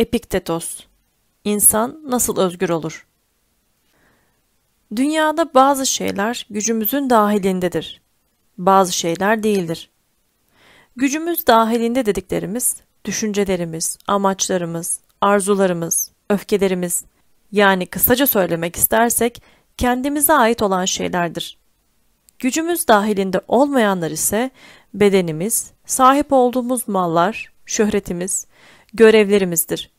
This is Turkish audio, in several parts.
Epiktetos İnsan nasıl özgür olur? Dünyada bazı şeyler gücümüzün dahilindedir. Bazı şeyler değildir. Gücümüz dahilinde dediklerimiz, düşüncelerimiz, amaçlarımız, arzularımız, öfkelerimiz, yani kısaca söylemek istersek kendimize ait olan şeylerdir. Gücümüz dahilinde olmayanlar ise bedenimiz, sahip olduğumuz mallar, şöhretimiz, görevlerimizdir.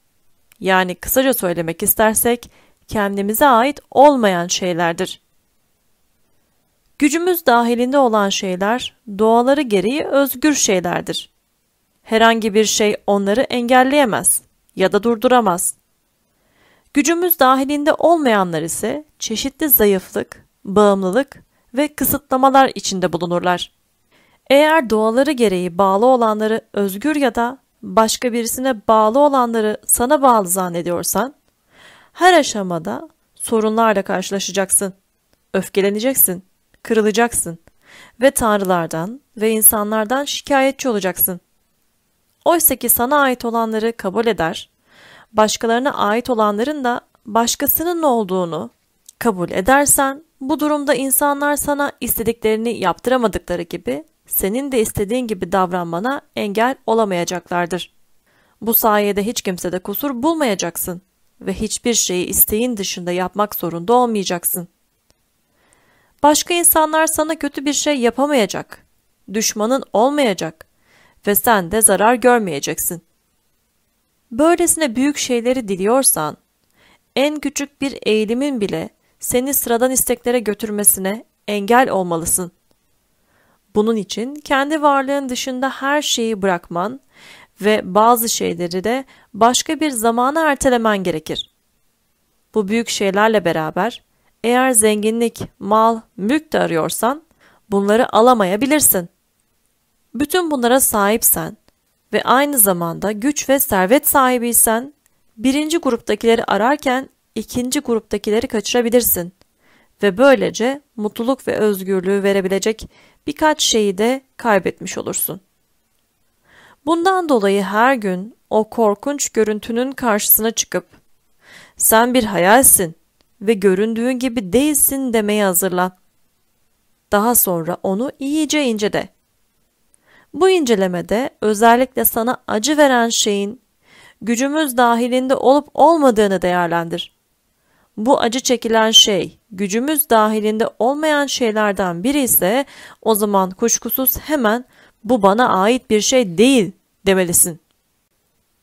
Yani kısaca söylemek istersek kendimize ait olmayan şeylerdir. Gücümüz dahilinde olan şeyler doğaları gereği özgür şeylerdir. Herhangi bir şey onları engelleyemez ya da durduramaz. Gücümüz dahilinde olmayanlar ise çeşitli zayıflık, bağımlılık ve kısıtlamalar içinde bulunurlar. Eğer doğaları gereği bağlı olanları özgür ya da başka birisine bağlı olanları sana bağlı zannediyorsan, her aşamada sorunlarla karşılaşacaksın. Öfkeleneceksin, kırılacaksın ve tanrılardan ve insanlardan şikayetçi olacaksın. Oysa ki sana ait olanları kabul eder, başkalarına ait olanların da başkasının olduğunu kabul edersen, bu durumda insanlar sana istediklerini yaptıramadıkları gibi senin de istediğin gibi davranmana engel olamayacaklardır. Bu sayede hiç kimsede kusur bulmayacaksın ve hiçbir şeyi isteğin dışında yapmak zorunda olmayacaksın. Başka insanlar sana kötü bir şey yapamayacak, düşmanın olmayacak ve sen de zarar görmeyeceksin. Böylesine büyük şeyleri diliyorsan, en küçük bir eğilimin bile seni sıradan isteklere götürmesine engel olmalısın. Bunun için kendi varlığın dışında her şeyi bırakman ve bazı şeyleri de başka bir zamana ertelemen gerekir. Bu büyük şeylerle beraber eğer zenginlik, mal, mülk de arıyorsan bunları alamayabilirsin. Bütün bunlara sahipsen ve aynı zamanda güç ve servet sahibiysen birinci gruptakileri ararken ikinci gruptakileri kaçırabilirsin ve böylece mutluluk ve özgürlüğü verebilecek birkaç şeyi de kaybetmiş olursun. Bundan dolayı her gün o korkunç görüntünün karşısına çıkıp sen bir hayalsin ve göründüğün gibi değilsin demeye hazırlan. Daha sonra onu iyice incele. Bu incelemede özellikle sana acı veren şeyin gücümüz dahilinde olup olmadığını değerlendir. Bu acı çekilen şey gücümüz dahilinde olmayan şeylerden biri ise o zaman kuşkusuz hemen bu bana ait bir şey değil demelisin.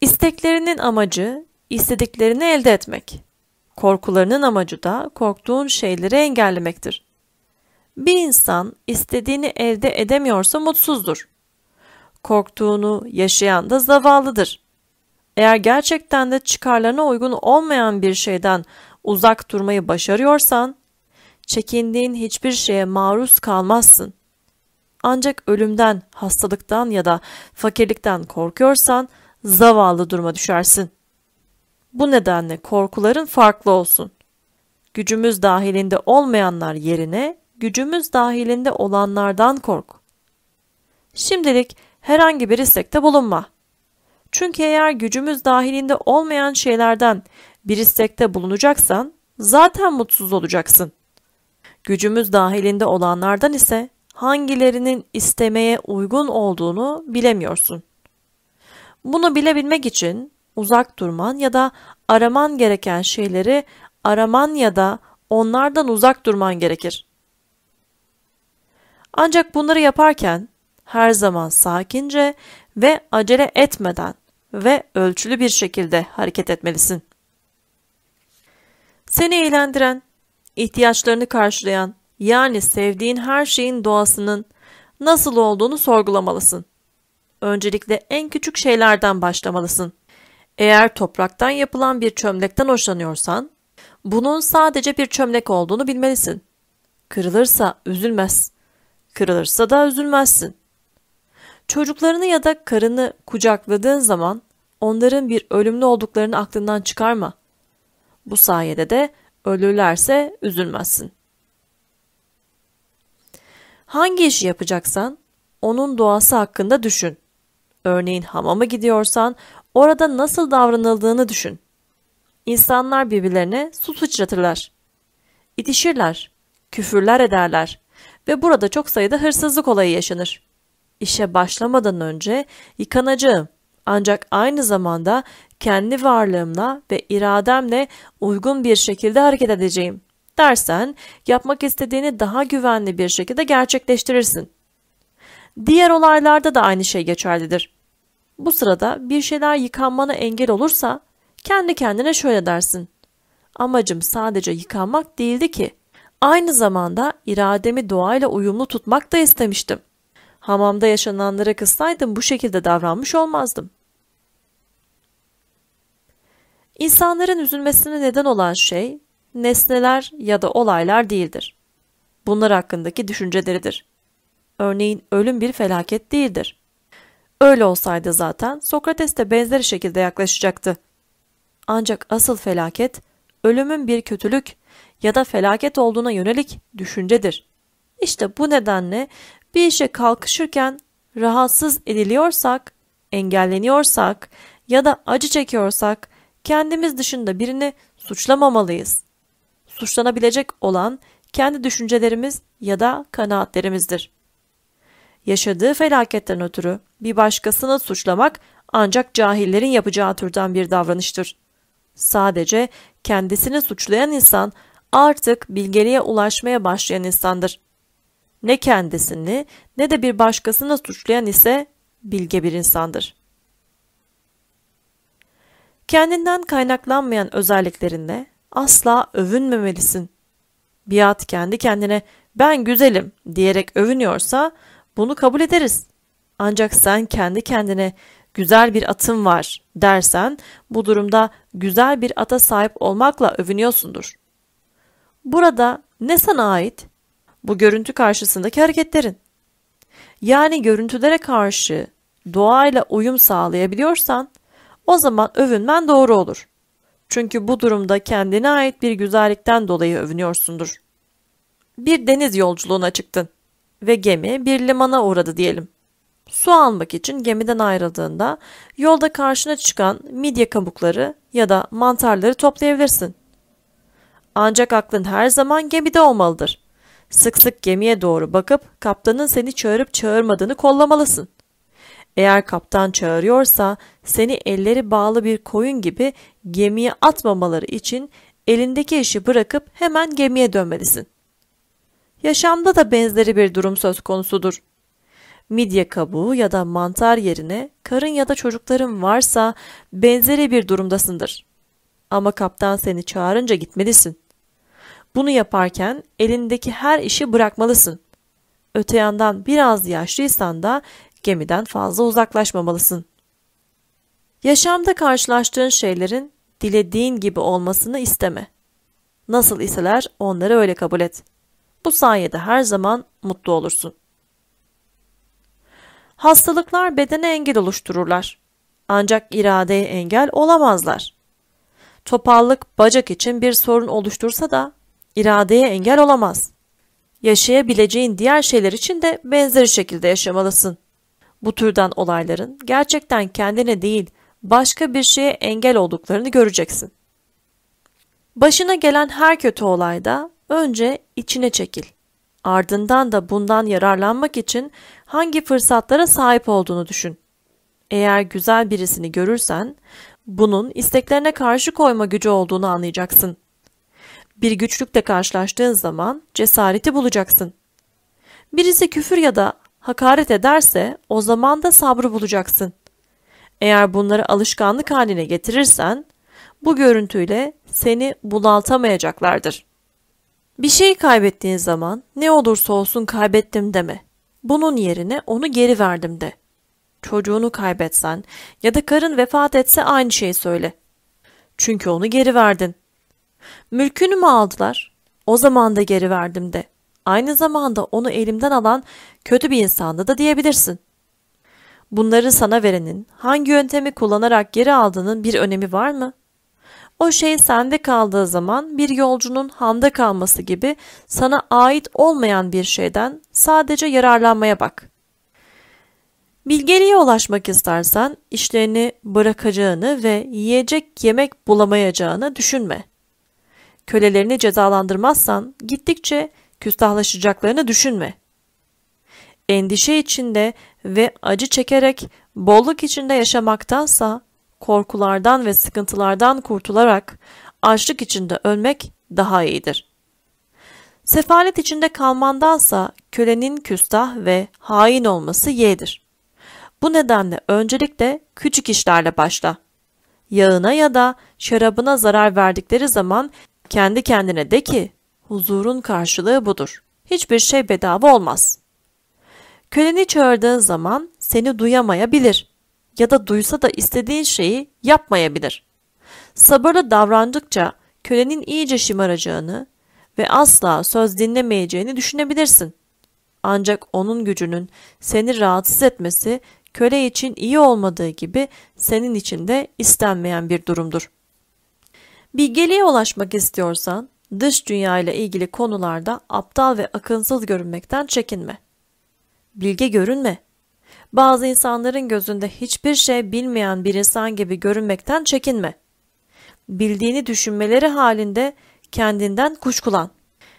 İsteklerinin amacı istediklerini elde etmek. Korkularının amacı da korktuğun şeyleri engellemektir. Bir insan istediğini elde edemiyorsa mutsuzdur. Korktuğunu yaşayan da zavallıdır. Eğer gerçekten de çıkarlarına uygun olmayan bir şeyden uzak durmayı başarıyorsan, çekindiğin hiçbir şeye maruz kalmazsın. Ancak ölümden, hastalıktan ya da fakirlikten korkuyorsan zavallı duruma düşersin. Bu nedenle korkuların farklı olsun. Gücümüz dahilinde olmayanlar yerine gücümüz dahilinde olanlardan kork. Şimdilik herhangi bir istekte bulunma. Çünkü eğer gücümüz dahilinde olmayan şeylerden bir istekte bulunacaksan zaten mutsuz olacaksın. Gücümüz dahilinde olanlardan ise hangilerinin istemeye uygun olduğunu bilemiyorsun. Bunu bilebilmek için uzak durman ya da araman gereken şeyleri araman ya da onlardan uzak durman gerekir. Ancak bunları yaparken her zaman sakince ve acele etmeden ve ölçülü bir şekilde hareket etmelisin. Seni eğlendiren, ihtiyaçlarını karşılayan, yani sevdiğin her şeyin doğasının nasıl olduğunu sorgulamalısın. Öncelikle en küçük şeylerden başlamalısın. Eğer topraktan yapılan bir çömlekten hoşlanıyorsan, bunun sadece bir çömlek olduğunu bilmelisin. Kırılırsa üzülmez. Kırılırsa da üzülmezsin. Çocuklarını ya da karını kucakladığın zaman onların bir ölümlü olduklarını aklından çıkarma. Bu sayede de ölürlerse üzülmezsin. Hangi işi yapacaksan onun doğası hakkında düşün. Örneğin hamama gidiyorsan orada nasıl davranıldığını düşün. İnsanlar birbirlerine su sıçratırlar. İtişirler, küfürler ederler ve burada çok sayıda hırsızlık olayı yaşanır. İşe başlamadan önce yıkanacağım ancak aynı zamanda kendi varlığımla ve irademle uygun bir şekilde hareket edeceğim dersen yapmak istediğini daha güvenli bir şekilde gerçekleştirirsin. Diğer olaylarda da aynı şey geçerlidir. Bu sırada bir şeyler yıkanmana engel olursa kendi kendine şöyle dersin. Amacım sadece yıkanmak değildi ki. Aynı zamanda irademi doğayla uyumlu tutmak da istemiştim. Hamamda yaşananlara kızsaydım bu şekilde davranmış olmazdım. İnsanların üzülmesine neden olan şey nesneler ya da olaylar değildir. Bunlar hakkındaki düşünceleridir. Örneğin ölüm bir felaket değildir. Öyle olsaydı zaten Sokrates de benzeri şekilde yaklaşacaktı. Ancak asıl felaket ölümün bir kötülük ya da felaket olduğuna yönelik düşüncedir. İşte bu nedenle bir işe kalkışırken rahatsız ediliyorsak, engelleniyorsak ya da acı çekiyorsak kendimiz dışında birini suçlamamalıyız. Suçlanabilecek olan kendi düşüncelerimiz ya da kanaatlerimizdir. Yaşadığı felaketten ötürü bir başkasını suçlamak ancak cahillerin yapacağı türden bir davranıştır. Sadece kendisini suçlayan insan artık bilgeliğe ulaşmaya başlayan insandır. Ne kendisini ne de bir başkasını suçlayan ise bilge bir insandır. Kendinden kaynaklanmayan özelliklerinle asla övünmemelisin. Biat kendi kendine ben güzelim diyerek övünüyorsa bunu kabul ederiz. Ancak sen kendi kendine güzel bir atım var dersen bu durumda güzel bir ata sahip olmakla övünüyorsundur. Burada ne sana ait? Bu görüntü karşısındaki hareketlerin. Yani görüntülere karşı doğayla uyum sağlayabiliyorsan o zaman övünmen doğru olur. Çünkü bu durumda kendine ait bir güzellikten dolayı övünüyorsundur. Bir deniz yolculuğuna çıktın ve gemi bir limana uğradı diyelim. Su almak için gemiden ayrıldığında yolda karşına çıkan midye kabukları ya da mantarları toplayabilirsin. Ancak aklın her zaman gemide olmalıdır. Sık sık gemiye doğru bakıp kaptanın seni çağırıp çağırmadığını kollamalısın. Eğer kaptan çağırıyorsa seni elleri bağlı bir koyun gibi gemiye atmamaları için elindeki işi bırakıp hemen gemiye dönmelisin. Yaşamda da benzeri bir durum söz konusudur. Midye kabuğu ya da mantar yerine karın ya da çocukların varsa benzeri bir durumdasındır. Ama kaptan seni çağırınca gitmelisin. Bunu yaparken elindeki her işi bırakmalısın. Öte yandan biraz yaşlıysan da gemiden fazla uzaklaşmamalısın. Yaşamda karşılaştığın şeylerin dilediğin gibi olmasını isteme. Nasıl iseler onları öyle kabul et. Bu sayede her zaman mutlu olursun. Hastalıklar bedene engel oluştururlar. Ancak iradeye engel olamazlar. Topallık bacak için bir sorun oluştursa da iradeye engel olamaz. Yaşayabileceğin diğer şeyler için de benzeri şekilde yaşamalısın. Bu türden olayların gerçekten kendine değil başka bir şeye engel olduklarını göreceksin. Başına gelen her kötü olayda önce içine çekil. Ardından da bundan yararlanmak için hangi fırsatlara sahip olduğunu düşün. Eğer güzel birisini görürsen bunun isteklerine karşı koyma gücü olduğunu anlayacaksın. Bir güçlükle karşılaştığın zaman cesareti bulacaksın. Birisi küfür ya da hakaret ederse o zaman da sabrı bulacaksın. Eğer bunları alışkanlık haline getirirsen bu görüntüyle seni bunaltamayacaklardır. Bir şey kaybettiğin zaman ne olursa olsun kaybettim deme. Bunun yerine onu geri verdim de. Çocuğunu kaybetsen ya da karın vefat etse aynı şeyi söyle. Çünkü onu geri verdin. Mülkünü mü aldılar? O zaman da geri verdim de. Aynı zamanda onu elimden alan kötü bir insandı da diyebilirsin. Bunları sana verenin hangi yöntemi kullanarak geri aldığının bir önemi var mı? O şey sende kaldığı zaman bir yolcunun handa kalması gibi sana ait olmayan bir şeyden sadece yararlanmaya bak. Bilgeliğe ulaşmak istersen işlerini bırakacağını ve yiyecek yemek bulamayacağını düşünme. Kölelerini cezalandırmazsan gittikçe küstahlaşacaklarını düşünme. Endişe içinde ve acı çekerek bolluk içinde yaşamaktansa korkulardan ve sıkıntılardan kurtularak açlık içinde ölmek daha iyidir. Sefalet içinde kalmandansa kölenin küstah ve hain olması yeğdir. Bu nedenle öncelikle küçük işlerle başla. Yağına ya da şarabına zarar verdikleri zaman kendi kendine de ki huzurun karşılığı budur. Hiçbir şey bedava olmaz. Köleni çağırdığın zaman seni duyamayabilir ya da duysa da istediğin şeyi yapmayabilir. Sabırlı davrandıkça kölenin iyice şımaracağını ve asla söz dinlemeyeceğini düşünebilirsin. Ancak onun gücünün seni rahatsız etmesi köle için iyi olmadığı gibi senin için de istenmeyen bir durumdur. Bilgeliğe ulaşmak istiyorsan dış dünya ile ilgili konularda aptal ve akınsız görünmekten çekinme. Bilge görünme. Bazı insanların gözünde hiçbir şey bilmeyen bir insan gibi görünmekten çekinme. Bildiğini düşünmeleri halinde kendinden kuşkulan.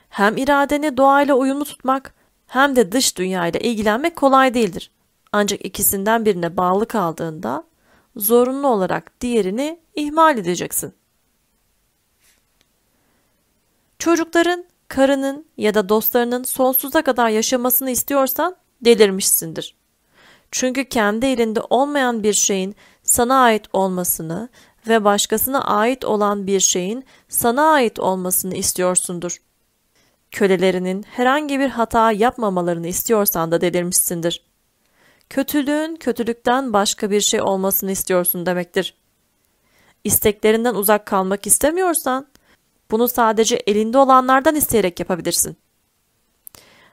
Hem iradeni doğayla uyumlu tutmak hem de dış dünyayla ilgilenmek kolay değildir. Ancak ikisinden birine bağlı kaldığında zorunlu olarak diğerini ihmal edeceksin. Çocukların, karının ya da dostlarının sonsuza kadar yaşamasını istiyorsan delirmişsindir. Çünkü kendi elinde olmayan bir şeyin sana ait olmasını ve başkasına ait olan bir şeyin sana ait olmasını istiyorsundur. Kölelerinin herhangi bir hata yapmamalarını istiyorsan da delirmişsindir. Kötülüğün kötülükten başka bir şey olmasını istiyorsun demektir. İsteklerinden uzak kalmak istemiyorsan bunu sadece elinde olanlardan isteyerek yapabilirsin.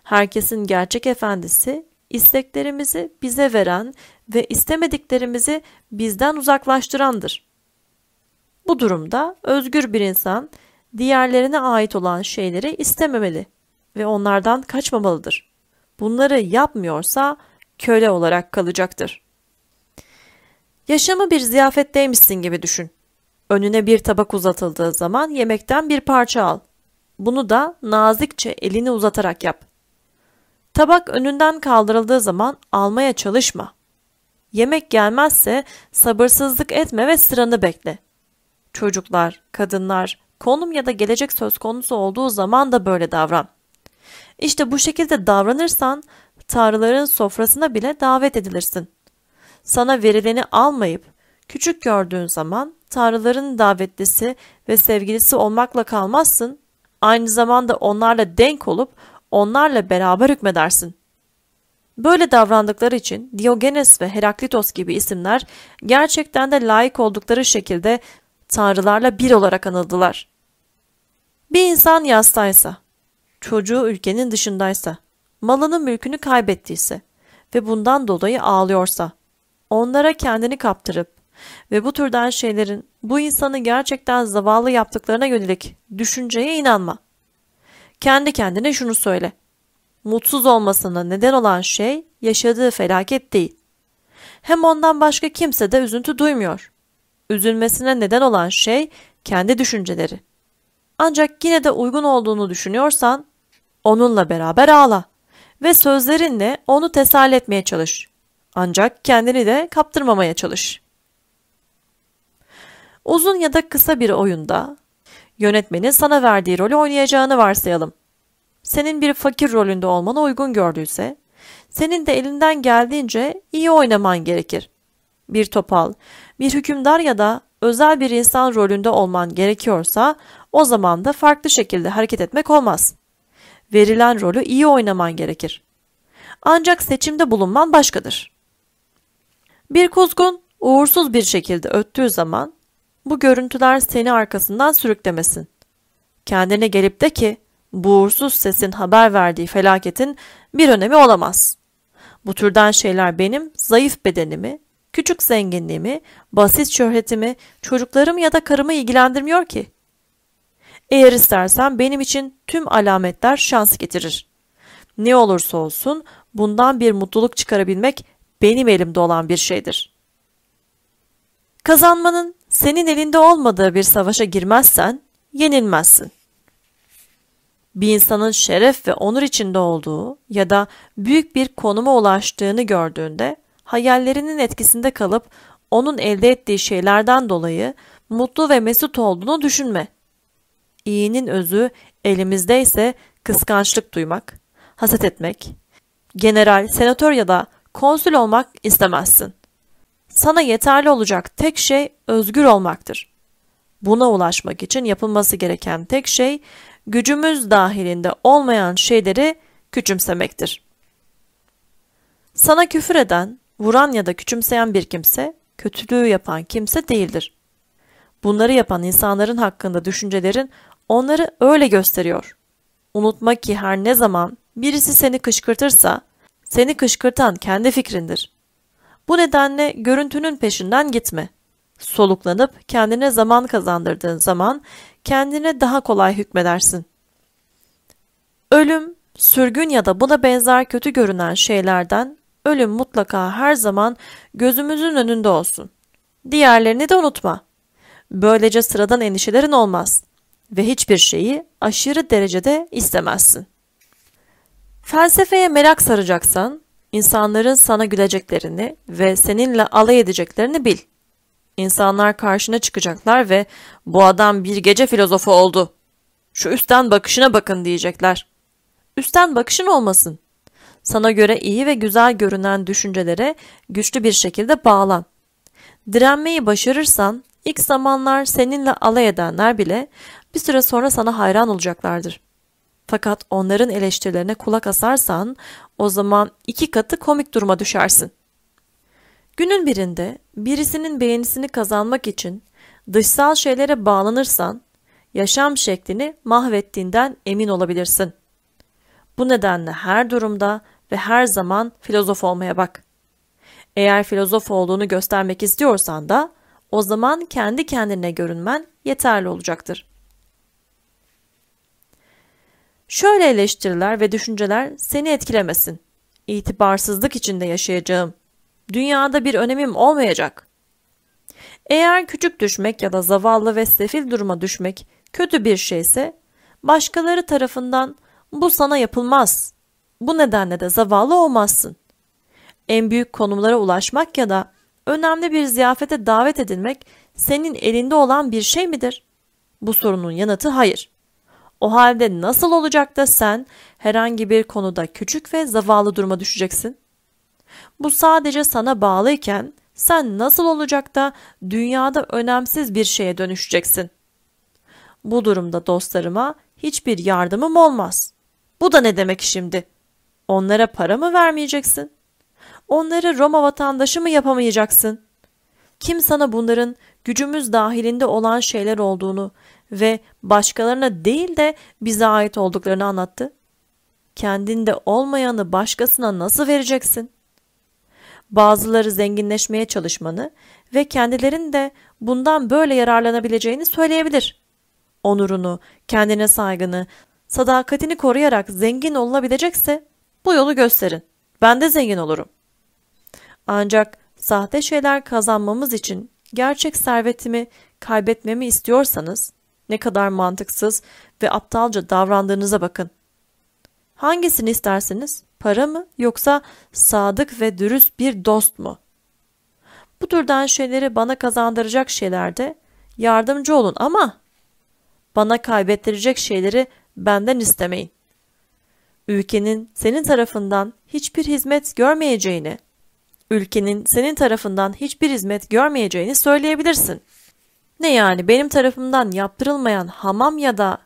Herkesin gerçek efendisi isteklerimizi bize veren ve istemediklerimizi bizden uzaklaştırandır. Bu durumda özgür bir insan diğerlerine ait olan şeyleri istememeli ve onlardan kaçmamalıdır. Bunları yapmıyorsa köle olarak kalacaktır. Yaşamı bir ziyafetteymişsin gibi düşün. Önüne bir tabak uzatıldığı zaman yemekten bir parça al. Bunu da nazikçe elini uzatarak yap. Tabak önünden kaldırıldığı zaman almaya çalışma. Yemek gelmezse sabırsızlık etme ve sıranı bekle. Çocuklar, kadınlar, konum ya da gelecek söz konusu olduğu zaman da böyle davran. İşte bu şekilde davranırsan tanrıların sofrasına bile davet edilirsin. Sana verileni almayıp küçük gördüğün zaman tanrıların davetlisi ve sevgilisi olmakla kalmazsın, aynı zamanda onlarla denk olup onlarla beraber hükmedersin. Böyle davrandıkları için Diogenes ve Heraklitos gibi isimler gerçekten de layık oldukları şekilde tanrılarla bir olarak anıldılar. Bir insan yastaysa, çocuğu ülkenin dışındaysa, malını mülkünü kaybettiyse ve bundan dolayı ağlıyorsa, onlara kendini kaptırıp ve bu türden şeylerin bu insanı gerçekten zavallı yaptıklarına yönelik düşünceye inanma. Kendi kendine şunu söyle. Mutsuz olmasına neden olan şey yaşadığı felaket değil. Hem ondan başka kimse de üzüntü duymuyor. Üzülmesine neden olan şey kendi düşünceleri. Ancak yine de uygun olduğunu düşünüyorsan onunla beraber ağla ve sözlerinle onu teselli etmeye çalış. Ancak kendini de kaptırmamaya çalış. Uzun ya da kısa bir oyunda yönetmenin sana verdiği rolü oynayacağını varsayalım. Senin bir fakir rolünde olmanı uygun gördüyse, senin de elinden geldiğince iyi oynaman gerekir. Bir topal, bir hükümdar ya da özel bir insan rolünde olman gerekiyorsa o zaman da farklı şekilde hareket etmek olmaz. Verilen rolü iyi oynaman gerekir. Ancak seçimde bulunman başkadır. Bir kuzgun uğursuz bir şekilde öttüğü zaman bu görüntüler seni arkasından sürüklemesin. Kendine gelip de ki bu uğursuz sesin haber verdiği felaketin bir önemi olamaz. Bu türden şeyler benim zayıf bedenimi, küçük zenginliğimi, basit şöhretimi, çocuklarımı ya da karımı ilgilendirmiyor ki. Eğer istersen benim için tüm alametler şans getirir. Ne olursa olsun bundan bir mutluluk çıkarabilmek benim elimde olan bir şeydir. Kazanmanın senin elinde olmadığı bir savaşa girmezsen yenilmezsin. Bir insanın şeref ve onur içinde olduğu ya da büyük bir konuma ulaştığını gördüğünde hayallerinin etkisinde kalıp onun elde ettiği şeylerden dolayı mutlu ve mesut olduğunu düşünme. İyinin özü elimizdeyse kıskançlık duymak, haset etmek, general, senatör ya da konsül olmak istemezsin. Sana yeterli olacak tek şey özgür olmaktır. Buna ulaşmak için yapılması gereken tek şey gücümüz dahilinde olmayan şeyleri küçümsemektir. Sana küfür eden, vuran ya da küçümseyen bir kimse, kötülüğü yapan kimse değildir. Bunları yapan insanların hakkında düşüncelerin onları öyle gösteriyor. Unutma ki her ne zaman birisi seni kışkırtırsa, seni kışkırtan kendi fikrindir. Bu nedenle görüntünün peşinden gitme. Soluklanıp kendine zaman kazandırdığın zaman kendine daha kolay hükmedersin. Ölüm, sürgün ya da buna benzer kötü görünen şeylerden ölüm mutlaka her zaman gözümüzün önünde olsun. Diğerlerini de unutma. Böylece sıradan endişelerin olmaz ve hiçbir şeyi aşırı derecede istemezsin. Felsefeye merak saracaksan, insanların sana güleceklerini ve seninle alay edeceklerini bil. İnsanlar karşına çıkacaklar ve bu adam bir gece filozofu oldu. Şu üstten bakışına bakın diyecekler. Üstten bakışın olmasın. Sana göre iyi ve güzel görünen düşüncelere güçlü bir şekilde bağlan. Direnmeyi başarırsan ilk zamanlar seninle alay edenler bile bir süre sonra sana hayran olacaklardır. Fakat onların eleştirilerine kulak asarsan o zaman iki katı komik duruma düşersin. Günün birinde birisinin beğenisini kazanmak için dışsal şeylere bağlanırsan yaşam şeklini mahvettiğinden emin olabilirsin. Bu nedenle her durumda ve her zaman filozof olmaya bak. Eğer filozof olduğunu göstermek istiyorsan da o zaman kendi kendine görünmen yeterli olacaktır. Şöyle eleştiriler ve düşünceler seni etkilemesin. İtibarsızlık içinde yaşayacağım. Dünyada bir önemim olmayacak. Eğer küçük düşmek ya da zavallı ve sefil duruma düşmek kötü bir şeyse, başkaları tarafından bu sana yapılmaz. Bu nedenle de zavallı olmazsın. En büyük konumlara ulaşmak ya da önemli bir ziyafete davet edilmek senin elinde olan bir şey midir? Bu sorunun yanıtı hayır. O halde nasıl olacak da sen herhangi bir konuda küçük ve zavallı duruma düşeceksin? Bu sadece sana bağlıyken sen nasıl olacak da dünyada önemsiz bir şeye dönüşeceksin? Bu durumda dostlarıma hiçbir yardımım olmaz. Bu da ne demek şimdi? Onlara para mı vermeyeceksin? Onları Roma vatandaşı mı yapamayacaksın? Kim sana bunların gücümüz dahilinde olan şeyler olduğunu ve başkalarına değil de bize ait olduklarını anlattı? Kendinde olmayanı başkasına nasıl vereceksin? Bazıları zenginleşmeye çalışmanı ve kendilerinin de bundan böyle yararlanabileceğini söyleyebilir. Onurunu, kendine saygını, sadakatini koruyarak zengin olunabilecekse bu yolu gösterin. Ben de zengin olurum. Ancak sahte şeyler kazanmamız için gerçek servetimi kaybetmemi istiyorsanız ne kadar mantıksız ve aptalca davrandığınıza bakın. Hangisini istersiniz? Para mı yoksa sadık ve dürüst bir dost mu? Bu türden şeyleri bana kazandıracak şeylerde yardımcı olun ama bana kaybettirecek şeyleri benden istemeyin. Ülkenin senin tarafından hiçbir hizmet görmeyeceğini, ülkenin senin tarafından hiçbir hizmet görmeyeceğini söyleyebilirsin. Ne yani benim tarafımdan yaptırılmayan hamam ya da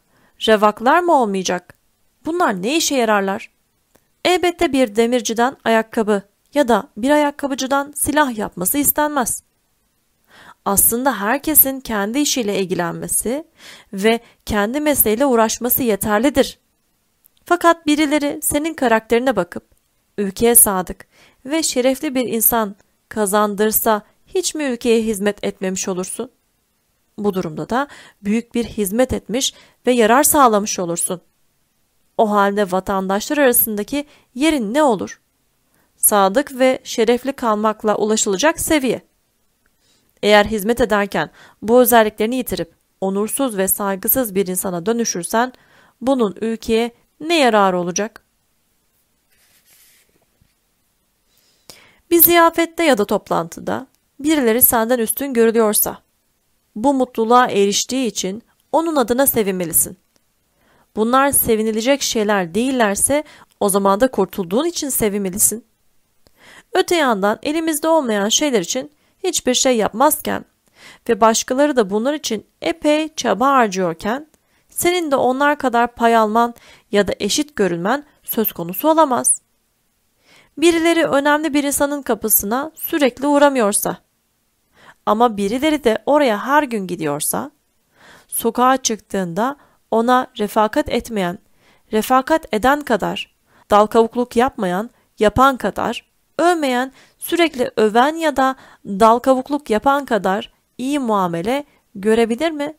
revaklar mı olmayacak? Bunlar ne işe yararlar? Elbette bir demirciden ayakkabı ya da bir ayakkabıcıdan silah yapması istenmez. Aslında herkesin kendi işiyle ilgilenmesi ve kendi mesleğiyle uğraşması yeterlidir. Fakat birileri senin karakterine bakıp ülkeye sadık ve şerefli bir insan kazandırsa hiç mi ülkeye hizmet etmemiş olursun? Bu durumda da büyük bir hizmet etmiş ve yarar sağlamış olursun. O halde vatandaşlar arasındaki yerin ne olur? sadık ve şerefli kalmakla ulaşılacak seviye. Eğer hizmet ederken bu özelliklerini yitirip onursuz ve saygısız bir insana dönüşürsen bunun ülkeye ne yararı olacak? Bir ziyafette ya da toplantıda birileri senden üstün görülüyorsa, bu mutluluğa eriştiği için onun adına sevinmelisin. Bunlar sevinilecek şeyler değillerse o zaman da kurtulduğun için sevinmelisin. Öte yandan elimizde olmayan şeyler için hiçbir şey yapmazken ve başkaları da bunlar için epey çaba harcıyorken senin de onlar kadar pay alman ya da eşit görülmen söz konusu olamaz. Birileri önemli bir insanın kapısına sürekli uğramıyorsa ama birileri de oraya her gün gidiyorsa, sokağa çıktığında ona refakat etmeyen, refakat eden kadar, dal kavukluk yapmayan, yapan kadar, övmeyen, sürekli öven ya da dal kavukluk yapan kadar iyi muamele görebilir mi?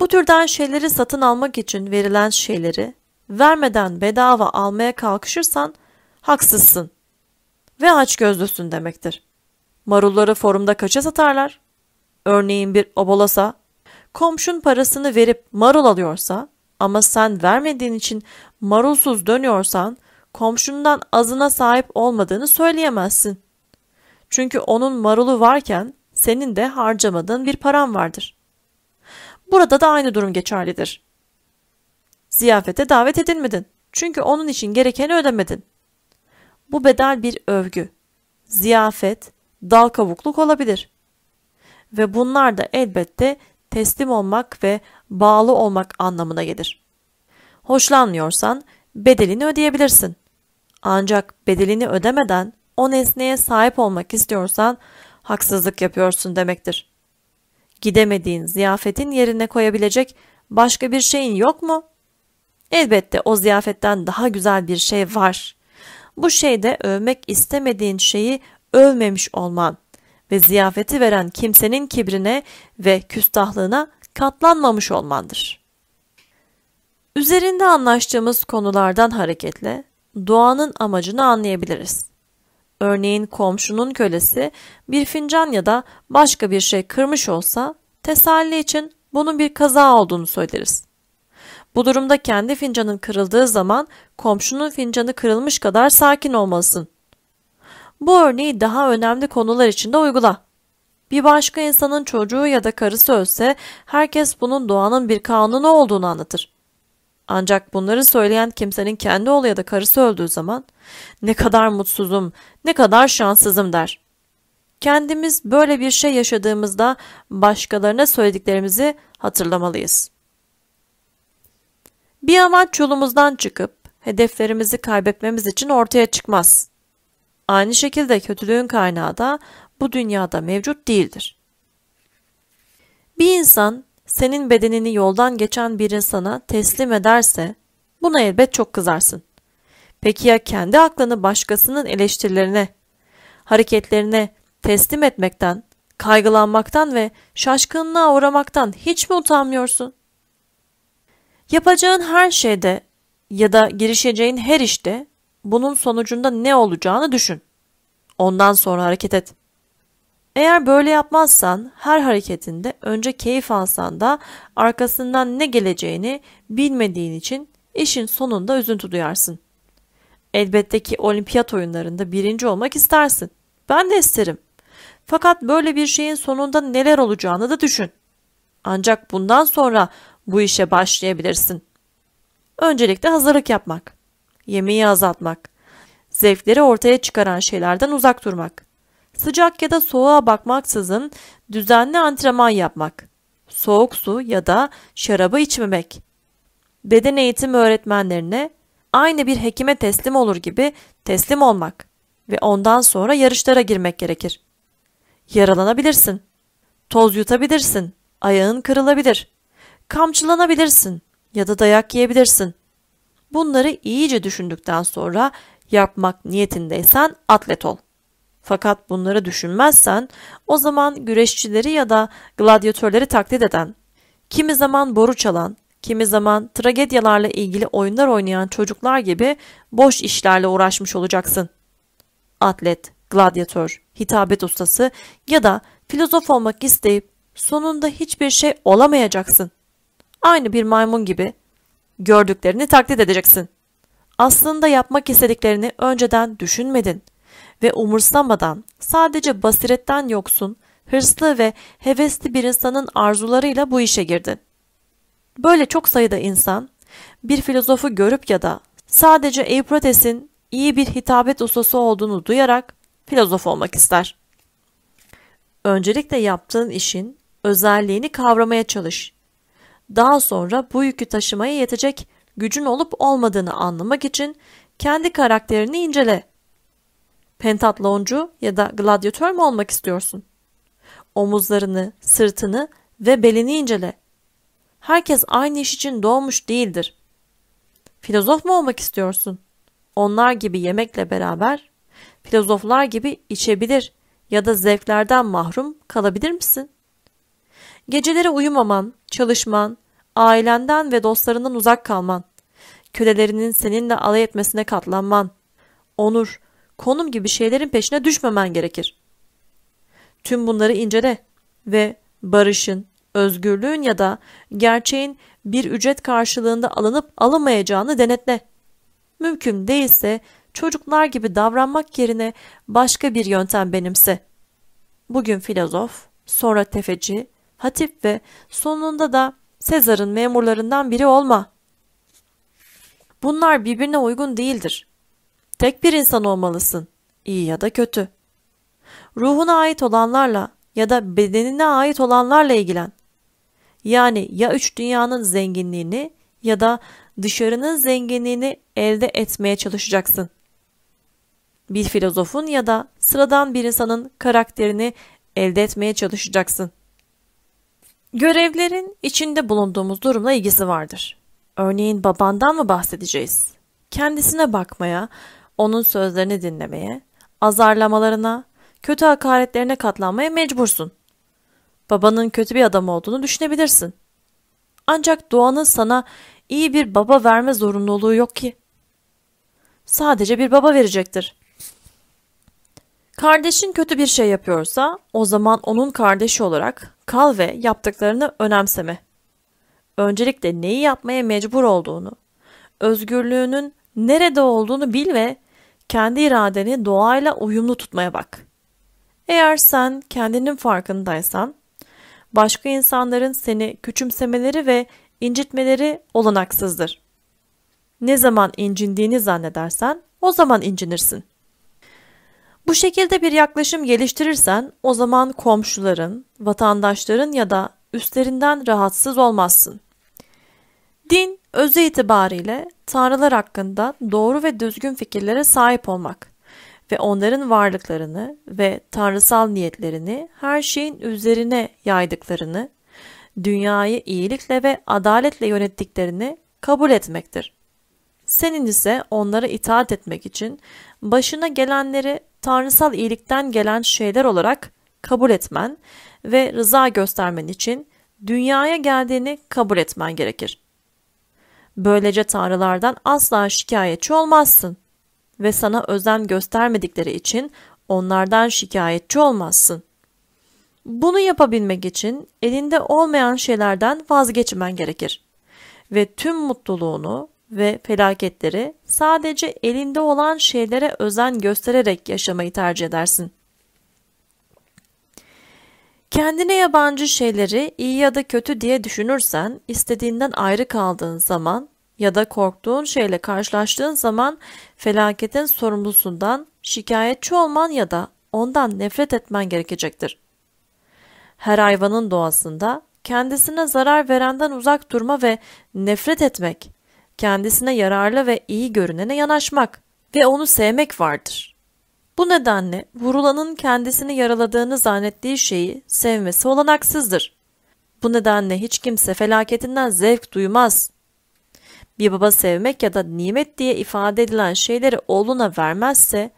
Bu türden şeyleri satın almak için verilen şeyleri vermeden bedava almaya kalkışırsan haksızsın ve açgözlüsün demektir. Marulları forumda kaça satarlar? Örneğin bir obolasa, komşun parasını verip marul alıyorsa ama sen vermediğin için marulsuz dönüyorsan komşundan azına sahip olmadığını söyleyemezsin. Çünkü onun marulu varken senin de harcamadığın bir paran vardır. Burada da aynı durum geçerlidir. Ziyafete davet edilmedin. Çünkü onun için gerekeni ödemedin. Bu bedel bir övgü. Ziyafet, dal kavukluk olabilir. Ve bunlar da elbette teslim olmak ve bağlı olmak anlamına gelir. Hoşlanmıyorsan bedelini ödeyebilirsin. Ancak bedelini ödemeden o nesneye sahip olmak istiyorsan haksızlık yapıyorsun demektir. Gidemediğin ziyafetin yerine koyabilecek başka bir şeyin yok mu? Elbette o ziyafetten daha güzel bir şey var. Bu şeyde övmek istemediğin şeyi övmemiş olman ve ziyafeti veren kimsenin kibrine ve küstahlığına katlanmamış olmandır. Üzerinde anlaştığımız konulardan hareketle duanın amacını anlayabiliriz. Örneğin komşunun kölesi bir fincan ya da başka bir şey kırmış olsa teselli için bunun bir kaza olduğunu söyleriz. Bu durumda kendi fincanın kırıldığı zaman komşunun fincanı kırılmış kadar sakin olmalısın. Bu örneği daha önemli konular için de uygula. Bir başka insanın çocuğu ya da karısı ölse herkes bunun doğanın bir kanunu olduğunu anlatır. Ancak bunları söyleyen kimsenin kendi oğlu ya da karısı öldüğü zaman ne kadar mutsuzum, ne kadar şanssızım der. Kendimiz böyle bir şey yaşadığımızda başkalarına söylediklerimizi hatırlamalıyız. Bir amaç yolumuzdan çıkıp hedeflerimizi kaybetmemiz için ortaya çıkmaz. Aynı şekilde kötülüğün kaynağı da bu dünyada mevcut değildir. Bir insan senin bedenini yoldan geçen bir insana teslim ederse buna elbet çok kızarsın. Peki ya kendi aklını başkasının eleştirilerine, hareketlerine teslim etmekten, kaygılanmaktan ve şaşkınlığa uğramaktan hiç mi utanmıyorsun? Yapacağın her şeyde ya da girişeceğin her işte bunun sonucunda ne olacağını düşün. Ondan sonra hareket et. Eğer böyle yapmazsan her hareketinde önce keyif alsan da arkasından ne geleceğini bilmediğin için işin sonunda üzüntü duyarsın. Elbette ki olimpiyat oyunlarında birinci olmak istersin. Ben de isterim. Fakat böyle bir şeyin sonunda neler olacağını da düşün. Ancak bundan sonra bu işe başlayabilirsin. Öncelikle hazırlık yapmak, yemeği azaltmak, zevkleri ortaya çıkaran şeylerden uzak durmak, sıcak ya da soğuğa bakmaksızın düzenli antrenman yapmak, soğuk su ya da şarabı içmemek, beden eğitimi öğretmenlerine aynı bir hekime teslim olur gibi teslim olmak ve ondan sonra yarışlara girmek gerekir. Yaralanabilirsin, toz yutabilirsin, ayağın kırılabilir, kamçılanabilirsin ya da dayak yiyebilirsin. Bunları iyice düşündükten sonra yapmak niyetindeysen atlet ol. Fakat bunları düşünmezsen o zaman güreşçileri ya da gladyatörleri taklit eden, kimi zaman boru çalan, kimi zaman tragedyalarla ilgili oyunlar oynayan çocuklar gibi boş işlerle uğraşmış olacaksın. Atlet, gladyatör, hitabet ustası ya da filozof olmak isteyip sonunda hiçbir şey olamayacaksın. Aynı bir maymun gibi gördüklerini taklit edeceksin. Aslında yapmak istediklerini önceden düşünmedin ve umursamadan sadece basiretten yoksun, hırslı ve hevesli bir insanın arzularıyla bu işe girdin. Böyle çok sayıda insan bir filozofu görüp ya da sadece Euprates'in iyi bir hitabet ustası olduğunu duyarak filozof olmak ister. Öncelikle yaptığın işin özelliğini kavramaya çalış. Daha sonra bu yükü taşımaya yetecek gücün olup olmadığını anlamak için kendi karakterini incele. Pentatloncu ya da gladyatör mü olmak istiyorsun? Omuzlarını, sırtını ve belini incele. Herkes aynı iş için doğmuş değildir. Filozof mu olmak istiyorsun? Onlar gibi yemekle beraber filozoflar gibi içebilir ya da zevklerden mahrum kalabilir misin? Geceleri uyumaman, çalışman, ailenden ve dostlarından uzak kalman, kölelerinin seninle alay etmesine katlanman, onur, konum gibi şeylerin peşine düşmemen gerekir. Tüm bunları incele ve barışın, özgürlüğün ya da gerçeğin bir ücret karşılığında alınıp alınmayacağını denetle. Mümkün değilse çocuklar gibi davranmak yerine başka bir yöntem benimse. Bugün filozof, sonra tefeci, hatip ve sonunda da Sezar'ın memurlarından biri olma. Bunlar birbirine uygun değildir. Tek bir insan olmalısın, iyi ya da kötü. Ruhuna ait olanlarla ya da bedenine ait olanlarla ilgilen. Yani ya üç dünyanın zenginliğini ya da dışarının zenginliğini elde etmeye çalışacaksın. Bir filozofun ya da sıradan bir insanın karakterini elde etmeye çalışacaksın. Görevlerin içinde bulunduğumuz durumla ilgisi vardır. Örneğin babandan mı bahsedeceğiz? Kendisine bakmaya, onun sözlerini dinlemeye, azarlamalarına, kötü hakaretlerine katlanmaya mecbursun. Babanın kötü bir adam olduğunu düşünebilirsin. Ancak doğanın sana iyi bir baba verme zorunluluğu yok ki. Sadece bir baba verecektir. Kardeşin kötü bir şey yapıyorsa o zaman onun kardeşi olarak kal ve yaptıklarını önemseme. Öncelikle neyi yapmaya mecbur olduğunu, özgürlüğünün nerede olduğunu bil ve kendi iradeni doğayla uyumlu tutmaya bak. Eğer sen kendinin farkındaysan, başka insanların seni küçümsemeleri ve incitmeleri olanaksızdır. Ne zaman incindiğini zannedersen o zaman incinirsin.'' Bu şekilde bir yaklaşım geliştirirsen o zaman komşuların, vatandaşların ya da üstlerinden rahatsız olmazsın. Din özü itibariyle tanrılar hakkında doğru ve düzgün fikirlere sahip olmak ve onların varlıklarını ve tanrısal niyetlerini her şeyin üzerine yaydıklarını, dünyayı iyilikle ve adaletle yönettiklerini kabul etmektir. Senin ise onlara itaat etmek için başına gelenleri tanrısal iyilikten gelen şeyler olarak kabul etmen ve rıza göstermen için dünyaya geldiğini kabul etmen gerekir. Böylece tanrılardan asla şikayetçi olmazsın ve sana özen göstermedikleri için onlardan şikayetçi olmazsın. Bunu yapabilmek için elinde olmayan şeylerden vazgeçmen gerekir ve tüm mutluluğunu ve felaketleri sadece elinde olan şeylere özen göstererek yaşamayı tercih edersin. Kendine yabancı şeyleri iyi ya da kötü diye düşünürsen, istediğinden ayrı kaldığın zaman ya da korktuğun şeyle karşılaştığın zaman felaketin sorumlusundan şikayetçi olman ya da ondan nefret etmen gerekecektir. Her hayvanın doğasında kendisine zarar verenden uzak durma ve nefret etmek kendisine yararlı ve iyi görünene yanaşmak ve onu sevmek vardır. Bu nedenle vurulanın kendisini yaraladığını zannettiği şeyi sevmesi olanaksızdır. Bu nedenle hiç kimse felaketinden zevk duymaz. Bir baba sevmek ya da nimet diye ifade edilen şeyleri oğluna vermezse,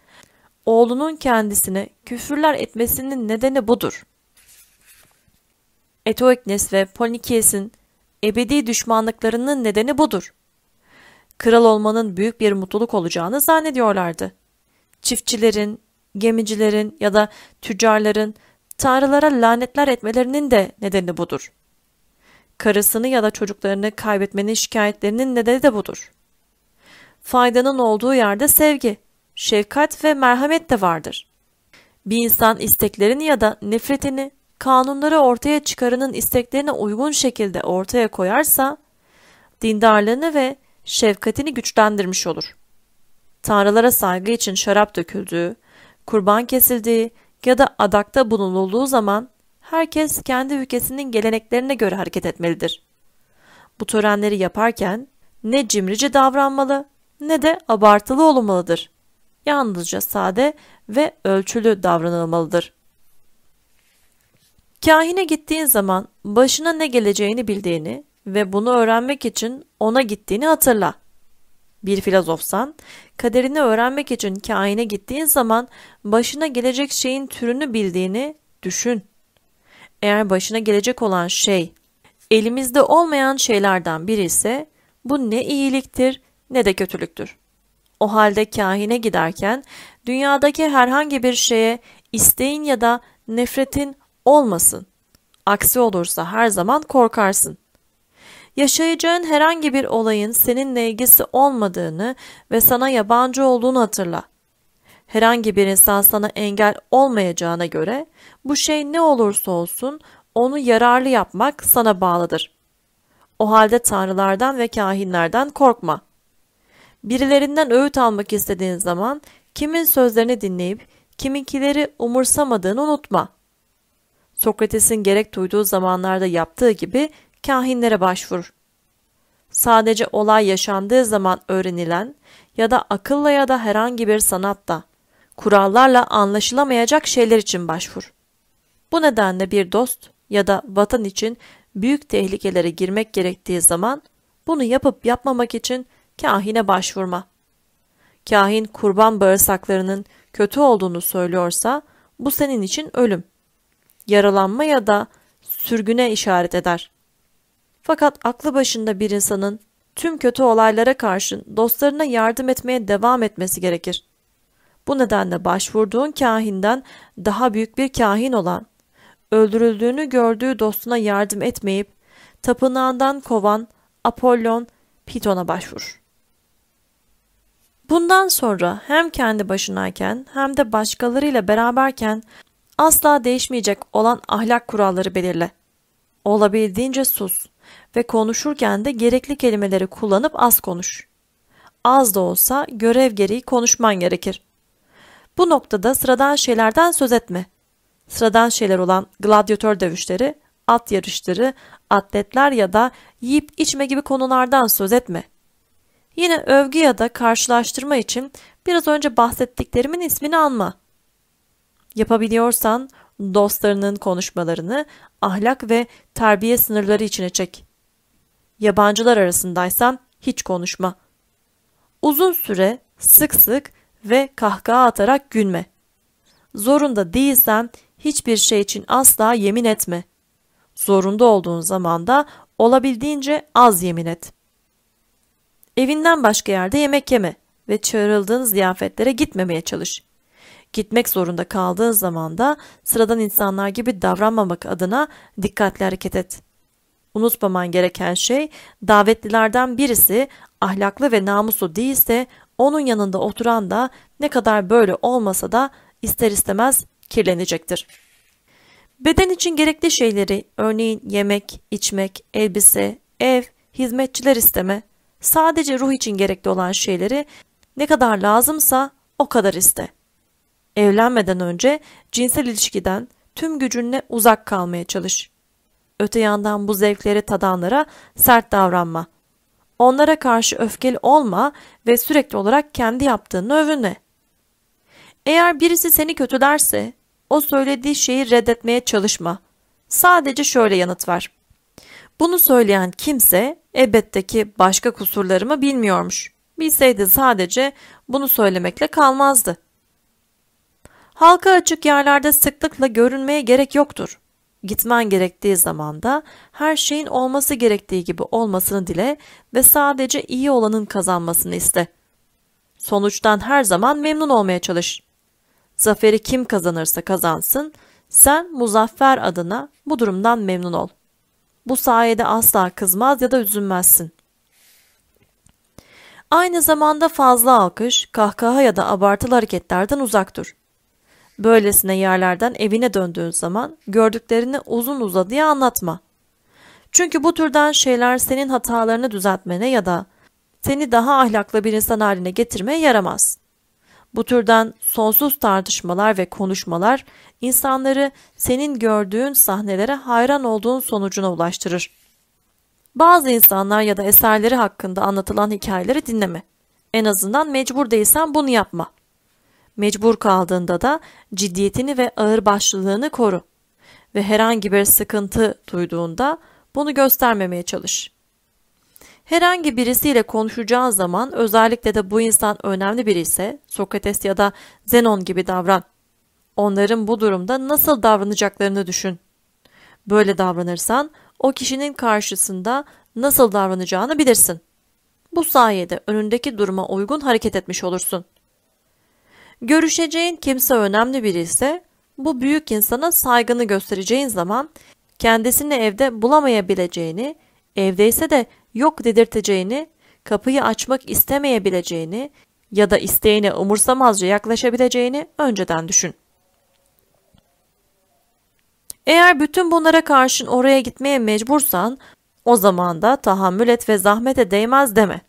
oğlunun kendisine küfürler etmesinin nedeni budur. Etoiknes ve Polnikies'in ebedi düşmanlıklarının nedeni budur. Kral olmanın büyük bir mutluluk olacağını zannediyorlardı. Çiftçilerin, gemicilerin ya da tüccarların tanrılara lanetler etmelerinin de nedeni budur. Karısını ya da çocuklarını kaybetmenin şikayetlerinin nedeni de budur. Faydanın olduğu yerde sevgi, şefkat ve merhamet de vardır. Bir insan isteklerini ya da nefretini kanunları ortaya çıkarının isteklerine uygun şekilde ortaya koyarsa, dindarlığını ve şefkatini güçlendirmiş olur. Tanrılara saygı için şarap döküldüğü, kurban kesildiği ya da adakta bulunulduğu zaman herkes kendi ülkesinin geleneklerine göre hareket etmelidir. Bu törenleri yaparken ne cimrice davranmalı ne de abartılı olmalıdır. Yalnızca sade ve ölçülü davranılmalıdır. Kahine gittiğin zaman başına ne geleceğini bildiğini ve bunu öğrenmek için ona gittiğini hatırla. Bir filozofsan, kaderini öğrenmek için kahine gittiğin zaman başına gelecek şeyin türünü bildiğini düşün. Eğer başına gelecek olan şey elimizde olmayan şeylerden biri ise bu ne iyiliktir ne de kötülüktür. O halde kahine giderken dünyadaki herhangi bir şeye isteğin ya da nefretin olmasın. Aksi olursa her zaman korkarsın. Yaşayacağın herhangi bir olayın seninle ilgisi olmadığını ve sana yabancı olduğunu hatırla. Herhangi bir insan sana engel olmayacağına göre bu şey ne olursa olsun onu yararlı yapmak sana bağlıdır. O halde tanrılardan ve kahinlerden korkma. Birilerinden öğüt almak istediğin zaman kimin sözlerini dinleyip kiminkileri umursamadığını unutma. Sokrates'in gerek duyduğu zamanlarda yaptığı gibi kahinlere başvurur. Sadece olay yaşandığı zaman öğrenilen ya da akılla ya da herhangi bir sanatta, kurallarla anlaşılamayacak şeyler için başvur. Bu nedenle bir dost ya da vatan için büyük tehlikelere girmek gerektiği zaman bunu yapıp yapmamak için kahine başvurma. Kahin kurban bağırsaklarının kötü olduğunu söylüyorsa bu senin için ölüm, yaralanma ya da sürgüne işaret eder. Fakat aklı başında bir insanın tüm kötü olaylara karşın dostlarına yardım etmeye devam etmesi gerekir. Bu nedenle başvurduğun kahinden daha büyük bir kahin olan, öldürüldüğünü gördüğü dostuna yardım etmeyip tapınağından kovan Apollon Piton'a başvur. Bundan sonra hem kendi başınayken hem de başkalarıyla beraberken asla değişmeyecek olan ahlak kuralları belirle. Olabildiğince sus ve konuşurken de gerekli kelimeleri kullanıp az konuş. Az da olsa görev gereği konuşman gerekir. Bu noktada sıradan şeylerden söz etme. Sıradan şeyler olan gladyatör dövüşleri, at yarışları, atletler ya da yiyip içme gibi konulardan söz etme. Yine övgü ya da karşılaştırma için biraz önce bahsettiklerimin ismini alma. Yapabiliyorsan dostlarının konuşmalarını ahlak ve terbiye sınırları içine çek. Yabancılar arasındaysan hiç konuşma. Uzun süre sık sık ve kahkaha atarak gülme. Zorunda değilsen hiçbir şey için asla yemin etme. Zorunda olduğun zaman da olabildiğince az yemin et. Evinden başka yerde yemek yeme ve çağrıldığın ziyafetlere gitmemeye çalış. Gitmek zorunda kaldığın zaman da sıradan insanlar gibi davranmamak adına dikkatli hareket et. Unutmaman gereken şey davetlilerden birisi ahlaklı ve namuslu değilse onun yanında oturan da ne kadar böyle olmasa da ister istemez kirlenecektir. Beden için gerekli şeyleri örneğin yemek, içmek, elbise, ev, hizmetçiler isteme, sadece ruh için gerekli olan şeyleri ne kadar lazımsa o kadar iste. Evlenmeden önce cinsel ilişkiden tüm gücünle uzak kalmaya çalış. Öte yandan bu zevkleri tadanlara sert davranma. Onlara karşı öfkeli olma ve sürekli olarak kendi yaptığını övünme. Eğer birisi seni kötülerse o söylediği şeyi reddetmeye çalışma. Sadece şöyle yanıt ver. Bunu söyleyen kimse elbette ki başka kusurlarımı bilmiyormuş. Bilseydi sadece bunu söylemekle kalmazdı. Halka açık yerlerde sıklıkla görünmeye gerek yoktur. Gitmen gerektiği zamanda her şeyin olması gerektiği gibi olmasını dile ve sadece iyi olanın kazanmasını iste. Sonuçtan her zaman memnun olmaya çalış. Zaferi kim kazanırsa kazansın, sen muzaffer adına bu durumdan memnun ol. Bu sayede asla kızmaz ya da üzülmezsin. Aynı zamanda fazla alkış, kahkaha ya da abartılı hareketlerden uzak dur. Böylesine yerlerden evine döndüğün zaman gördüklerini uzun uzadıya anlatma. Çünkü bu türden şeyler senin hatalarını düzeltmene ya da seni daha ahlaklı bir insan haline getirmeye yaramaz. Bu türden sonsuz tartışmalar ve konuşmalar insanları senin gördüğün sahnelere hayran olduğun sonucuna ulaştırır. Bazı insanlar ya da eserleri hakkında anlatılan hikayeleri dinleme. En azından mecbur değilsen bunu yapma. Mecbur kaldığında da ciddiyetini ve ağırbaşlılığını koru ve herhangi bir sıkıntı duyduğunda bunu göstermemeye çalış. Herhangi birisiyle konuşacağın zaman özellikle de bu insan önemli biri ise Sokrates ya da Zenon gibi davran. Onların bu durumda nasıl davranacaklarını düşün. Böyle davranırsan o kişinin karşısında nasıl davranacağını bilirsin. Bu sayede önündeki duruma uygun hareket etmiş olursun. Görüşeceğin kimse önemli biri ise bu büyük insana saygını göstereceğin zaman kendisini evde bulamayabileceğini, evdeyse de yok dedirteceğini, kapıyı açmak istemeyebileceğini ya da isteğine umursamazca yaklaşabileceğini önceden düşün. Eğer bütün bunlara karşın oraya gitmeye mecbursan o zaman da tahammül et ve zahmete değmez deme.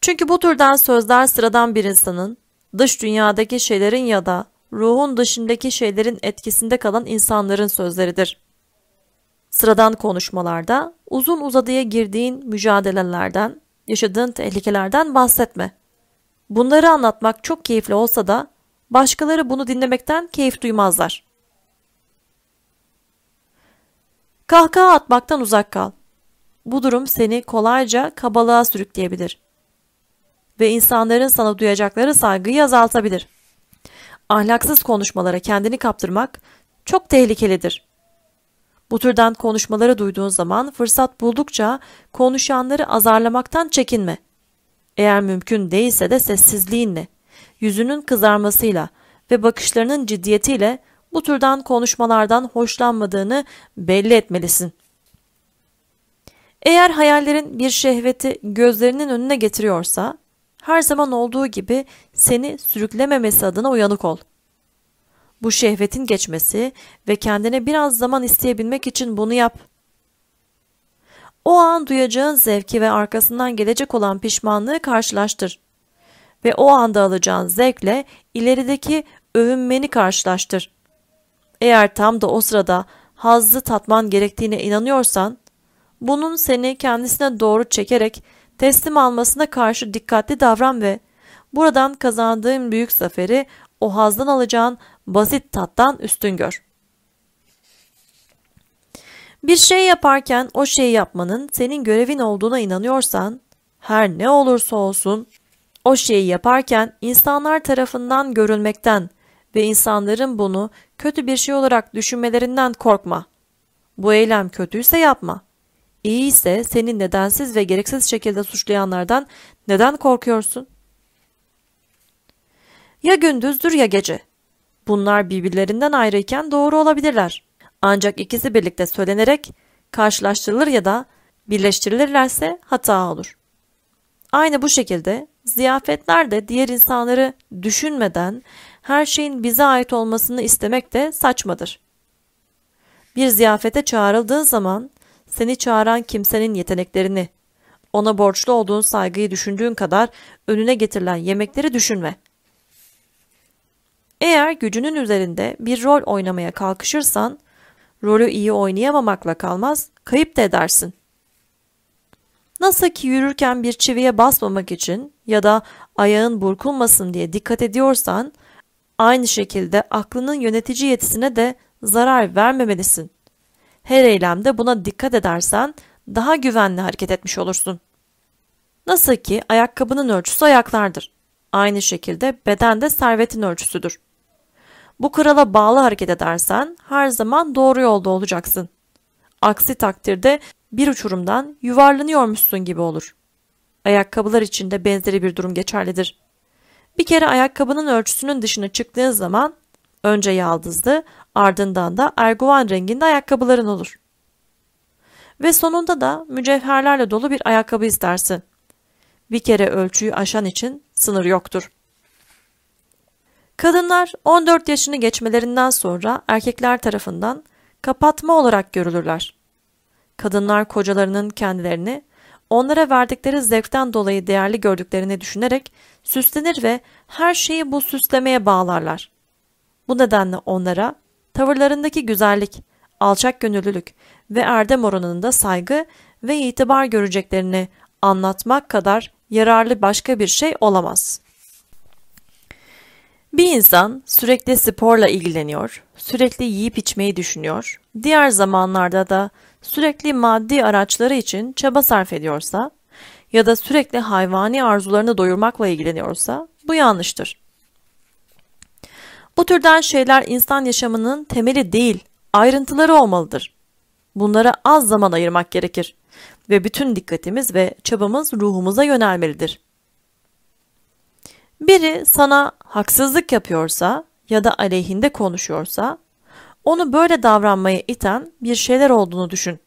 Çünkü bu türden sözler sıradan bir insanın dış dünyadaki şeylerin ya da ruhun dışındaki şeylerin etkisinde kalan insanların sözleridir. Sıradan konuşmalarda uzun uzadıya girdiğin mücadelelerden, yaşadığın tehlikelerden bahsetme. Bunları anlatmak çok keyifli olsa da başkaları bunu dinlemekten keyif duymazlar. Kahkaha atmaktan uzak kal. Bu durum seni kolayca kabalığa sürükleyebilir ve insanların sana duyacakları saygıyı azaltabilir. Ahlaksız konuşmalara kendini kaptırmak çok tehlikelidir. Bu türden konuşmaları duyduğun zaman fırsat buldukça konuşanları azarlamaktan çekinme. Eğer mümkün değilse de sessizliğinle, yüzünün kızarmasıyla ve bakışlarının ciddiyetiyle bu türden konuşmalardan hoşlanmadığını belli etmelisin. Eğer hayallerin bir şehveti gözlerinin önüne getiriyorsa, her zaman olduğu gibi seni sürüklememesi adına uyanık ol. Bu şehvetin geçmesi ve kendine biraz zaman isteyebilmek için bunu yap. O an duyacağın zevki ve arkasından gelecek olan pişmanlığı karşılaştır. Ve o anda alacağın zevkle ilerideki övünmeni karşılaştır. Eğer tam da o sırada hazzı tatman gerektiğine inanıyorsan, bunun seni kendisine doğru çekerek teslim almasına karşı dikkatli davran ve buradan kazandığın büyük zaferi o hazdan alacağın basit tattan üstün gör. Bir şey yaparken o şeyi yapmanın senin görevin olduğuna inanıyorsan, her ne olursa olsun o şeyi yaparken insanlar tarafından görülmekten ve insanların bunu kötü bir şey olarak düşünmelerinden korkma. Bu eylem kötüyse yapma. İyi ise seni nedensiz ve gereksiz şekilde suçlayanlardan neden korkuyorsun? Ya gündüzdür ya gece. Bunlar birbirlerinden ayrıyken doğru olabilirler. Ancak ikisi birlikte söylenerek karşılaştırılır ya da birleştirilirlerse hata olur. Aynı bu şekilde ziyafetler de diğer insanları düşünmeden her şeyin bize ait olmasını istemek de saçmadır. Bir ziyafete çağrıldığın zaman seni çağıran kimsenin yeteneklerini, ona borçlu olduğun saygıyı düşündüğün kadar önüne getirilen yemekleri düşünme. Eğer gücünün üzerinde bir rol oynamaya kalkışırsan, rolü iyi oynayamamakla kalmaz, kayıp da edersin. Nasıl ki yürürken bir çiviye basmamak için ya da ayağın burkulmasın diye dikkat ediyorsan, aynı şekilde aklının yönetici yetisine de zarar vermemelisin. Her eylemde buna dikkat edersen daha güvenli hareket etmiş olursun. Nasıl ki ayakkabının ölçüsü ayaklardır. Aynı şekilde beden de servetin ölçüsüdür. Bu kurala bağlı hareket edersen her zaman doğru yolda olacaksın. Aksi takdirde bir uçurumdan yuvarlanıyormuşsun gibi olur. Ayakkabılar için de benzeri bir durum geçerlidir. Bir kere ayakkabının ölçüsünün dışına çıktığın zaman önce yaldızlı ardından da erguvan renginde ayakkabıların olur. Ve sonunda da mücevherlerle dolu bir ayakkabı istersin. Bir kere ölçüyü aşan için sınır yoktur. Kadınlar 14 yaşını geçmelerinden sonra erkekler tarafından kapatma olarak görülürler. Kadınlar kocalarının kendilerini onlara verdikleri zevkten dolayı değerli gördüklerini düşünerek süslenir ve her şeyi bu süslemeye bağlarlar. Bu nedenle onlara tavırlarındaki güzellik, alçak gönüllülük ve erdem oranında saygı ve itibar göreceklerini anlatmak kadar yararlı başka bir şey olamaz. Bir insan sürekli sporla ilgileniyor, sürekli yiyip içmeyi düşünüyor, diğer zamanlarda da sürekli maddi araçları için çaba sarf ediyorsa ya da sürekli hayvani arzularını doyurmakla ilgileniyorsa bu yanlıştır. Bu türden şeyler insan yaşamının temeli değil, ayrıntıları olmalıdır. Bunlara az zaman ayırmak gerekir ve bütün dikkatimiz ve çabamız ruhumuza yönelmelidir. Biri sana haksızlık yapıyorsa ya da aleyhinde konuşuyorsa onu böyle davranmaya iten bir şeyler olduğunu düşün.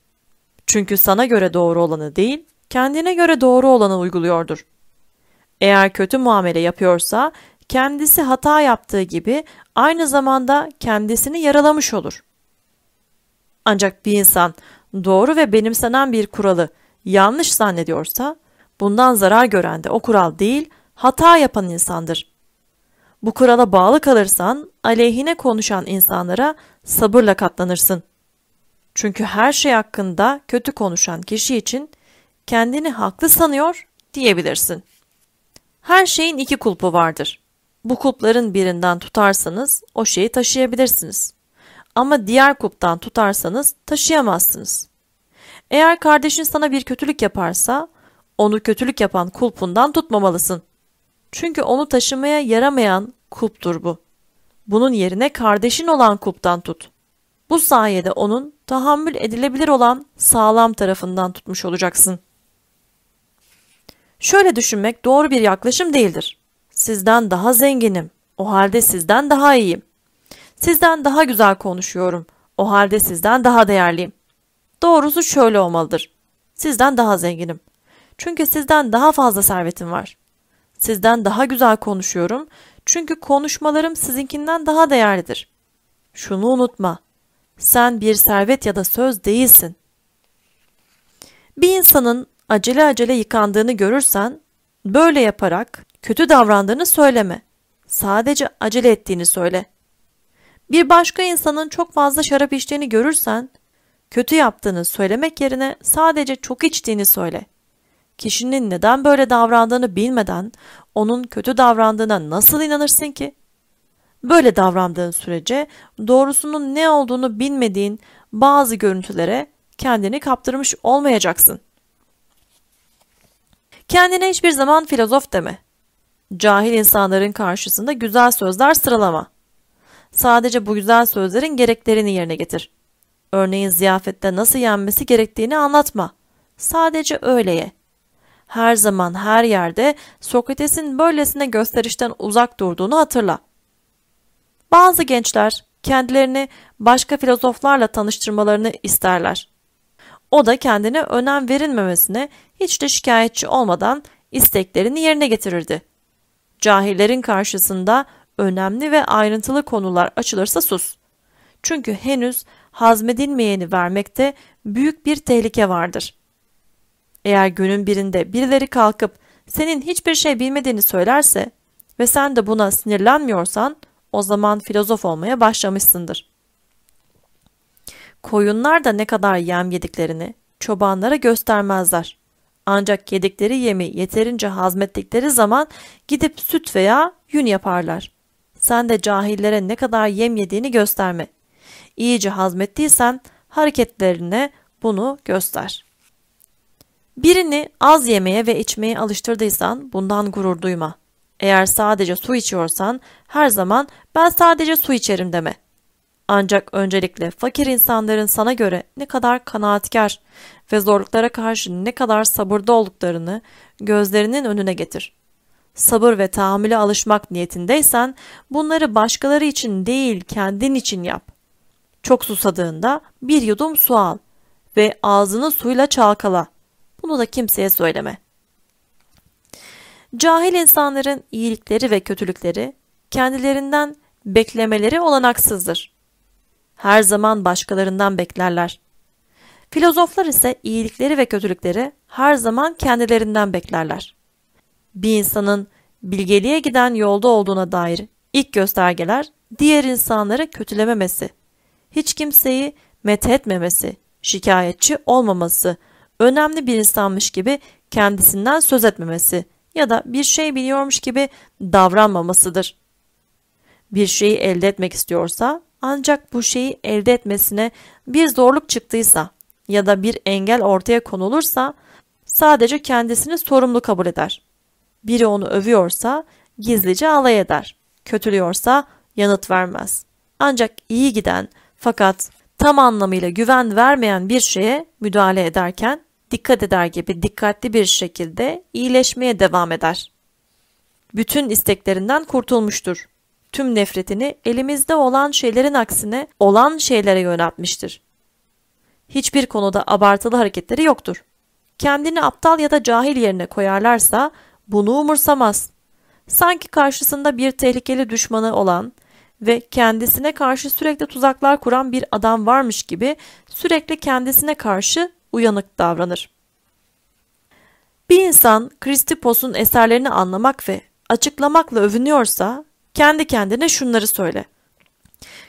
Çünkü sana göre doğru olanı değil, kendine göre doğru olanı uyguluyordur. Eğer kötü muamele yapıyorsa kendisi hata yaptığı gibi aynı zamanda kendisini yaralamış olur. Ancak bir insan doğru ve benimsenen bir kuralı yanlış zannediyorsa bundan zarar gören de o kural değil hata yapan insandır. Bu kurala bağlı kalırsan aleyhine konuşan insanlara sabırla katlanırsın. Çünkü her şey hakkında kötü konuşan kişi için kendini haklı sanıyor diyebilirsin. Her şeyin iki kulpu vardır. Bu kulpların birinden tutarsanız o şeyi taşıyabilirsiniz. Ama diğer kulptan tutarsanız taşıyamazsınız. Eğer kardeşin sana bir kötülük yaparsa onu kötülük yapan kulpundan tutmamalısın. Çünkü onu taşımaya yaramayan kulptur bu. Bunun yerine kardeşin olan kulptan tut. Bu sayede onun tahammül edilebilir olan sağlam tarafından tutmuş olacaksın. Şöyle düşünmek doğru bir yaklaşım değildir. Sizden daha zenginim, o halde sizden daha iyiyim. Sizden daha güzel konuşuyorum, o halde sizden daha değerliyim. Doğrusu şöyle olmalıdır. Sizden daha zenginim. Çünkü sizden daha fazla servetim var. Sizden daha güzel konuşuyorum. Çünkü konuşmalarım sizinkinden daha değerlidir. Şunu unutma. Sen bir servet ya da söz değilsin. Bir insanın acele acele yıkandığını görürsen, böyle yaparak kötü davrandığını söyleme. Sadece acele ettiğini söyle. Bir başka insanın çok fazla şarap içtiğini görürsen, kötü yaptığını söylemek yerine sadece çok içtiğini söyle. Kişinin neden böyle davrandığını bilmeden onun kötü davrandığına nasıl inanırsın ki? Böyle davrandığın sürece doğrusunun ne olduğunu bilmediğin bazı görüntülere kendini kaptırmış olmayacaksın. Kendine hiçbir zaman filozof deme. Cahil insanların karşısında güzel sözler sıralama. Sadece bu güzel sözlerin gereklerini yerine getir. Örneğin ziyafette nasıl yenmesi gerektiğini anlatma. Sadece öyle ye. Her zaman her yerde Sokrates'in böylesine gösterişten uzak durduğunu hatırla. Bazı gençler kendilerini başka filozoflarla tanıştırmalarını isterler. O da kendine önem verilmemesine hiç de şikayetçi olmadan isteklerini yerine getirirdi. Cahillerin karşısında önemli ve ayrıntılı konular açılırsa sus. Çünkü henüz hazmedilmeyeni vermekte büyük bir tehlike vardır. Eğer günün birinde birileri kalkıp senin hiçbir şey bilmediğini söylerse ve sen de buna sinirlenmiyorsan o zaman filozof olmaya başlamışsındır. Koyunlar da ne kadar yem yediklerini çobanlara göstermezler. Ancak yedikleri yemi yeterince hazmettikleri zaman gidip süt veya yün yaparlar. Sen de cahillere ne kadar yem yediğini gösterme. İyice hazmettiysen hareketlerine bunu göster. Birini az yemeye ve içmeye alıştırdıysan bundan gurur duyma. Eğer sadece su içiyorsan her zaman ben sadece su içerim deme. Ancak öncelikle fakir insanların sana göre ne kadar kanaatkar ve zorluklara karşı ne kadar sabırda olduklarını gözlerinin önüne getir. Sabır ve tahammüle alışmak niyetindeysen bunları başkaları için değil kendin için yap. Çok susadığında bir yudum su al ve ağzını suyla çalkala. Bunu da kimseye söyleme. Cahil insanların iyilikleri ve kötülükleri kendilerinden beklemeleri olanaksızdır. Her zaman başkalarından beklerler. Filozoflar ise iyilikleri ve kötülükleri her zaman kendilerinden beklerler. Bir insanın bilgeliğe giden yolda olduğuna dair ilk göstergeler diğer insanları kötülememesi, hiç kimseyi methetmemesi, şikayetçi olmaması, önemli bir insanmış gibi kendisinden söz etmemesi ya da bir şey biliyormuş gibi davranmamasıdır. Bir şeyi elde etmek istiyorsa ancak bu şeyi elde etmesine bir zorluk çıktıysa ya da bir engel ortaya konulursa sadece kendisini sorumlu kabul eder. Biri onu övüyorsa gizlice alay eder. Kötülüyorsa yanıt vermez. Ancak iyi giden fakat tam anlamıyla güven vermeyen bir şeye müdahale ederken dikkat eder gibi dikkatli bir şekilde iyileşmeye devam eder. Bütün isteklerinden kurtulmuştur. Tüm nefretini elimizde olan şeylerin aksine olan şeylere yöneltmiştir. Hiçbir konuda abartılı hareketleri yoktur. Kendini aptal ya da cahil yerine koyarlarsa bunu umursamaz. Sanki karşısında bir tehlikeli düşmanı olan ve kendisine karşı sürekli tuzaklar kuran bir adam varmış gibi sürekli kendisine karşı uyanık davranır. Bir insan Kristipos'un eserlerini anlamak ve açıklamakla övünüyorsa kendi kendine şunları söyle.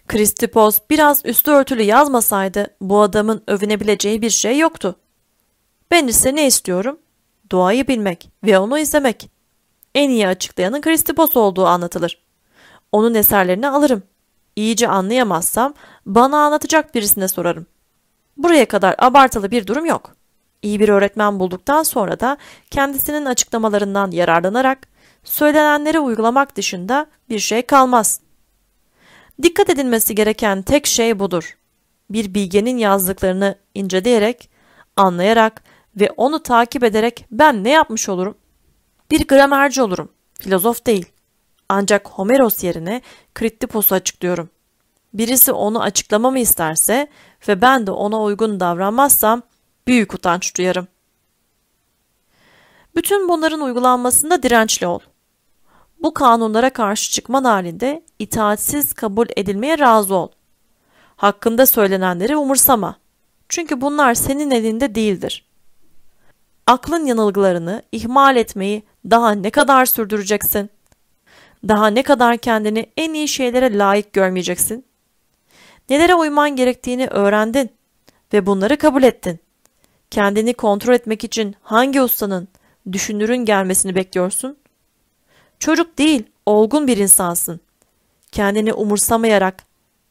Kristipos biraz üstü örtülü yazmasaydı bu adamın övünebileceği bir şey yoktu. Ben ise ne istiyorum? Doğayı bilmek ve onu izlemek. En iyi açıklayanın Kristipos olduğu anlatılır. Onun eserlerini alırım. İyice anlayamazsam bana anlatacak birisine sorarım. Buraya kadar abartılı bir durum yok. İyi bir öğretmen bulduktan sonra da kendisinin açıklamalarından yararlanarak söylenenleri uygulamak dışında bir şey kalmaz. Dikkat edilmesi gereken tek şey budur. Bir bilgenin yazdıklarını inceleyerek, anlayarak ve onu takip ederek ben ne yapmış olurum? Bir gramerci olurum, filozof değil. Ancak Homeros yerine Krittipos'u açıklıyorum. Birisi onu açıklamamı isterse ve ben de ona uygun davranmazsam büyük utanç duyarım. Bütün bunların uygulanmasında dirençli ol. Bu kanunlara karşı çıkman halinde itaatsiz kabul edilmeye razı ol. Hakkında söylenenleri umursama. Çünkü bunlar senin elinde değildir. Aklın yanılgılarını ihmal etmeyi daha ne kadar sürdüreceksin? Daha ne kadar kendini en iyi şeylere layık görmeyeceksin? Nelere uyman gerektiğini öğrendin ve bunları kabul ettin. Kendini kontrol etmek için hangi ustanın, düşünürün gelmesini bekliyorsun? Çocuk değil, olgun bir insansın. Kendini umursamayarak,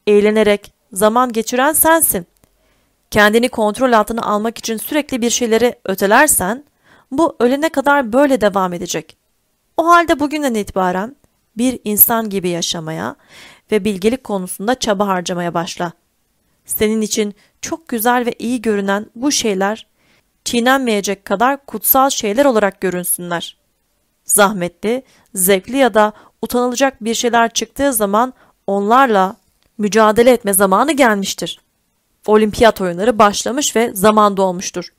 eğlenerek zaman geçiren sensin. Kendini kontrol altına almak için sürekli bir şeyleri ötelersen, bu ölene kadar böyle devam edecek. O halde bugünden itibaren bir insan gibi yaşamaya ve bilgelik konusunda çaba harcamaya başla. Senin için çok güzel ve iyi görünen bu şeyler çiğnenmeyecek kadar kutsal şeyler olarak görünsünler. Zahmetli, zevkli ya da utanılacak bir şeyler çıktığı zaman onlarla mücadele etme zamanı gelmiştir. Olimpiyat oyunları başlamış ve zaman dolmuştur.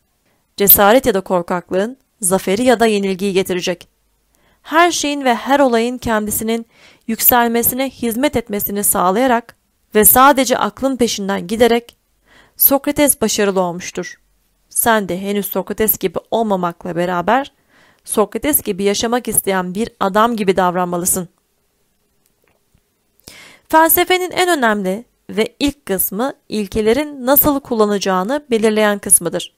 Cesaret ya da korkaklığın zaferi ya da yenilgiyi getirecek. Her şeyin ve her olayın kendisinin yükselmesine hizmet etmesini sağlayarak ve sadece aklın peşinden giderek Sokrates başarılı olmuştur. Sen de henüz Sokrates gibi olmamakla beraber Sokrates gibi yaşamak isteyen bir adam gibi davranmalısın. Felsefenin en önemli ve ilk kısmı ilkelerin nasıl kullanacağını belirleyen kısmıdır.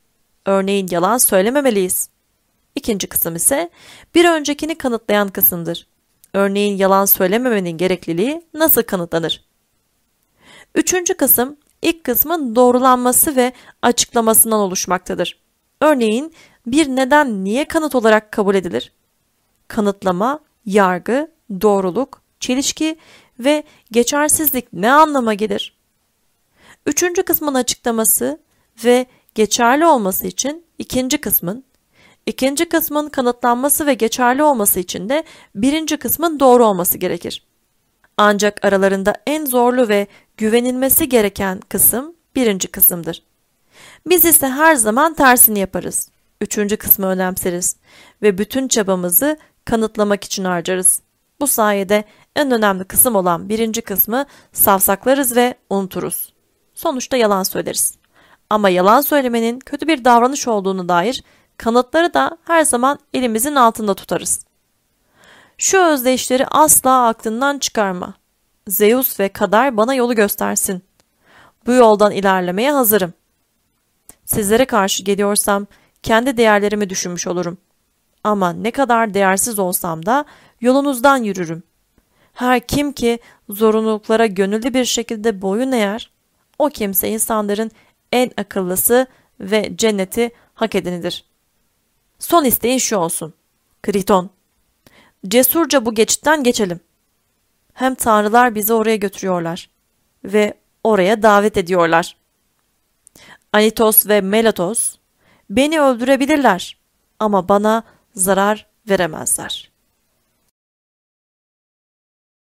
Örneğin yalan söylememeliyiz. İkinci kısım ise bir öncekini kanıtlayan kısımdır. Örneğin yalan söylememenin gerekliliği nasıl kanıtlanır? Üçüncü kısım ilk kısmın doğrulanması ve açıklamasından oluşmaktadır. Örneğin bir neden niye kanıt olarak kabul edilir? Kanıtlama yargı, doğruluk, çelişki ve geçersizlik ne anlama gelir? Üçüncü kısmın açıklaması ve geçerli olması için ikinci kısmın, ikinci kısmın kanıtlanması ve geçerli olması için de birinci kısmın doğru olması gerekir. Ancak aralarında en zorlu ve güvenilmesi gereken kısım birinci kısımdır. Biz ise her zaman tersini yaparız. Üçüncü kısmı önemseriz ve bütün çabamızı kanıtlamak için harcarız. Bu sayede en önemli kısım olan birinci kısmı savsaklarız ve unuturuz. Sonuçta yalan söyleriz. Ama yalan söylemenin kötü bir davranış olduğunu dair kanıtları da her zaman elimizin altında tutarız. Şu özdeyişleri asla aklından çıkarma. Zeus ve Kader bana yolu göstersin. Bu yoldan ilerlemeye hazırım. Sizlere karşı geliyorsam kendi değerlerimi düşünmüş olurum. Ama ne kadar değersiz olsam da yolunuzdan yürürüm. Her kim ki zorunluluklara gönüllü bir şekilde boyun eğer, o kimse insanların en akıllısı ve cenneti hak edenidir. Son isteğin şu olsun. Kriton. Cesurca bu geçitten geçelim. Hem tanrılar bizi oraya götürüyorlar ve oraya davet ediyorlar. Anitos ve Melatos beni öldürebilirler ama bana zarar veremezler.